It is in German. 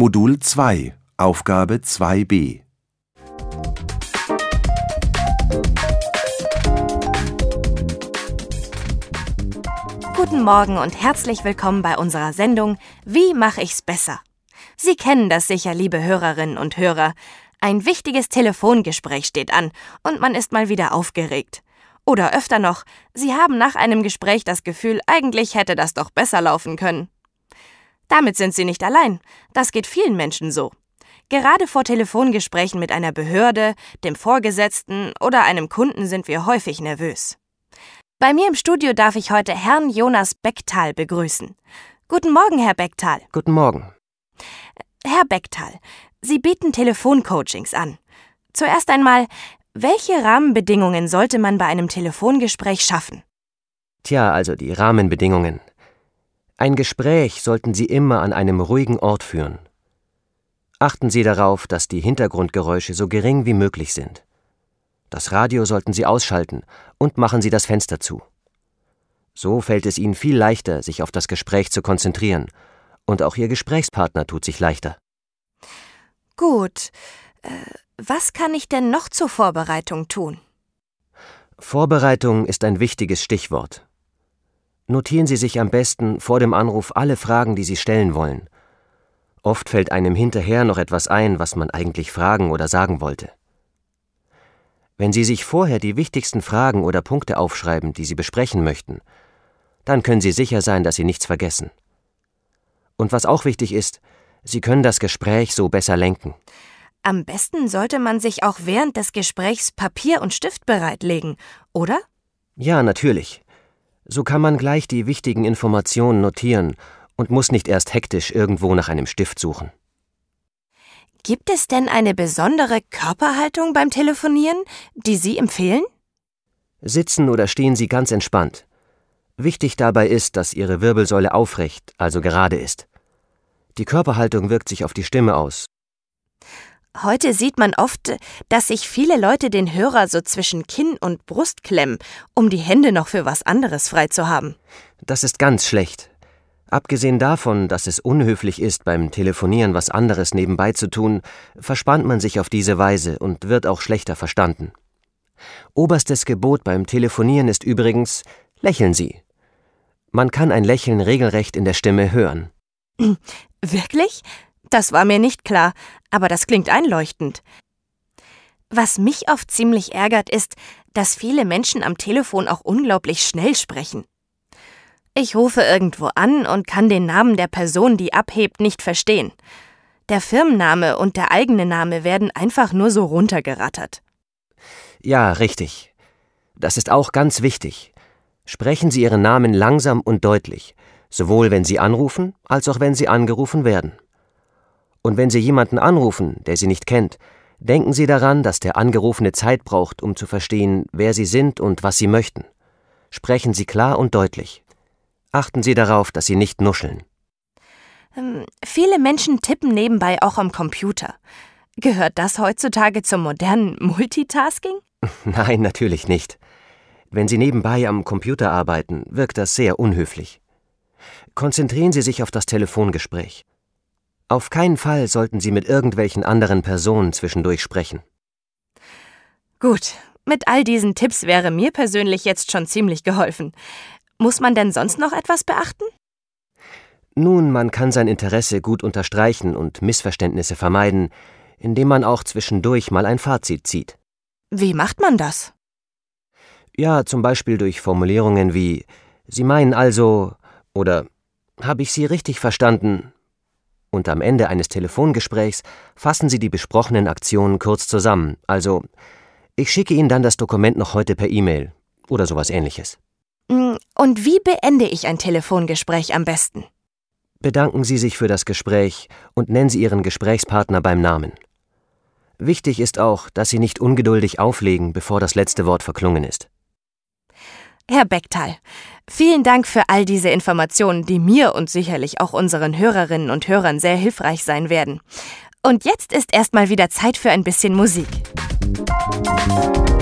Modul 2, Aufgabe 2b. Guten Morgen und herzlich willkommen bei unserer Sendung Wie mache ich's besser? Sie kennen das sicher, liebe Hörerinnen und Hörer. Ein wichtiges Telefongespräch steht an und man ist mal wieder aufgeregt. Oder öfter noch, Sie haben nach einem Gespräch das Gefühl, eigentlich hätte das doch besser laufen können. Damit sind Sie nicht allein. Das geht vielen Menschen so. Gerade vor Telefongesprächen mit einer Behörde, dem Vorgesetzten oder einem Kunden sind wir häufig nervös. Bei mir im Studio darf ich heute Herrn Jonas Becktal begrüßen. Guten Morgen, Herr Becktal. Guten Morgen. Herr Becktal, Sie bieten Telefoncoachings an. Zuerst einmal, welche Rahmenbedingungen sollte man bei einem Telefongespräch schaffen? Tja, also die Rahmenbedingungen. Ein Gespräch sollten Sie immer an einem ruhigen Ort führen. Achten Sie darauf, dass die Hintergrundgeräusche so gering wie möglich sind. Das Radio sollten Sie ausschalten und machen Sie das Fenster zu. So fällt es Ihnen viel leichter, sich auf das Gespräch zu konzentrieren, und auch Ihr Gesprächspartner tut sich leichter. Gut. Äh, was kann ich denn noch zur Vorbereitung tun? Vorbereitung ist ein wichtiges Stichwort. Notieren Sie sich am besten vor dem Anruf alle Fragen, die Sie stellen wollen. Oft fällt einem hinterher noch etwas ein, was man eigentlich fragen oder sagen wollte. Wenn Sie sich vorher die wichtigsten Fragen oder Punkte aufschreiben, die Sie besprechen möchten, dann können Sie sicher sein, dass Sie nichts vergessen. Und was auch wichtig ist, Sie können das Gespräch so besser lenken. Am besten sollte man sich auch während des Gesprächs Papier und Stift bereitlegen, oder? Ja, natürlich. So kann man gleich die wichtigen Informationen notieren und muss nicht erst hektisch irgendwo nach einem Stift suchen. Gibt es denn eine besondere Körperhaltung beim Telefonieren, die Sie empfehlen? Sitzen oder stehen Sie ganz entspannt. Wichtig dabei ist, dass Ihre Wirbelsäule aufrecht, also gerade ist. Die Körperhaltung wirkt sich auf die Stimme aus. Heute sieht man oft, dass sich viele Leute den Hörer so zwischen Kinn und Brust klemmen, um die Hände noch für was anderes frei zu haben. Das ist ganz schlecht. Abgesehen davon, dass es unhöflich ist, beim Telefonieren was anderes nebenbei zu tun, verspannt man sich auf diese Weise und wird auch schlechter verstanden. Oberstes Gebot beim Telefonieren ist übrigens, lächeln Sie. Man kann ein Lächeln regelrecht in der Stimme hören. Wirklich? Das war mir nicht klar, aber das klingt einleuchtend. Was mich oft ziemlich ärgert, ist, dass viele Menschen am Telefon auch unglaublich schnell sprechen. Ich rufe irgendwo an und kann den Namen der Person, die abhebt, nicht verstehen. Der Firmenname und der eigene Name werden einfach nur so runtergerattert. Ja, richtig. Das ist auch ganz wichtig. Sprechen Sie Ihren Namen langsam und deutlich, sowohl wenn Sie anrufen als auch wenn Sie angerufen werden. Und wenn Sie jemanden anrufen, der Sie nicht kennt, denken Sie daran, dass der Angerufene Zeit braucht, um zu verstehen, wer Sie sind und was Sie möchten. Sprechen Sie klar und deutlich. Achten Sie darauf, dass Sie nicht nuscheln. Ähm, viele Menschen tippen nebenbei auch am Computer. Gehört das heutzutage zum modernen Multitasking? Nein, natürlich nicht. Wenn Sie nebenbei am Computer arbeiten, wirkt das sehr unhöflich. Konzentrieren Sie sich auf das Telefongespräch. Auf keinen Fall sollten Sie mit irgendwelchen anderen Personen zwischendurch sprechen. Gut, mit all diesen Tipps wäre mir persönlich jetzt schon ziemlich geholfen. Muss man denn sonst noch etwas beachten? Nun, man kann sein Interesse gut unterstreichen und Missverständnisse vermeiden, indem man auch zwischendurch mal ein Fazit zieht. Wie macht man das? Ja, zum Beispiel durch Formulierungen wie Sie meinen also oder Habe ich Sie richtig verstanden? Und am Ende eines Telefongesprächs fassen Sie die besprochenen Aktionen kurz zusammen. Also, ich schicke Ihnen dann das Dokument noch heute per E-Mail oder sowas ähnliches. Mm, und wie beende ich ein Telefongespräch am besten? Bedanken Sie sich für das Gespräch und nennen Sie Ihren Gesprächspartner beim Namen. Wichtig ist auch, dass Sie nicht ungeduldig auflegen, bevor das letzte Wort verklungen ist. Herr Becktal, vielen Dank für all diese Informationen, die mir und sicherlich auch unseren Hörerinnen und Hörern sehr hilfreich sein werden. Und jetzt ist erstmal wieder Zeit für ein bisschen Musik. Musik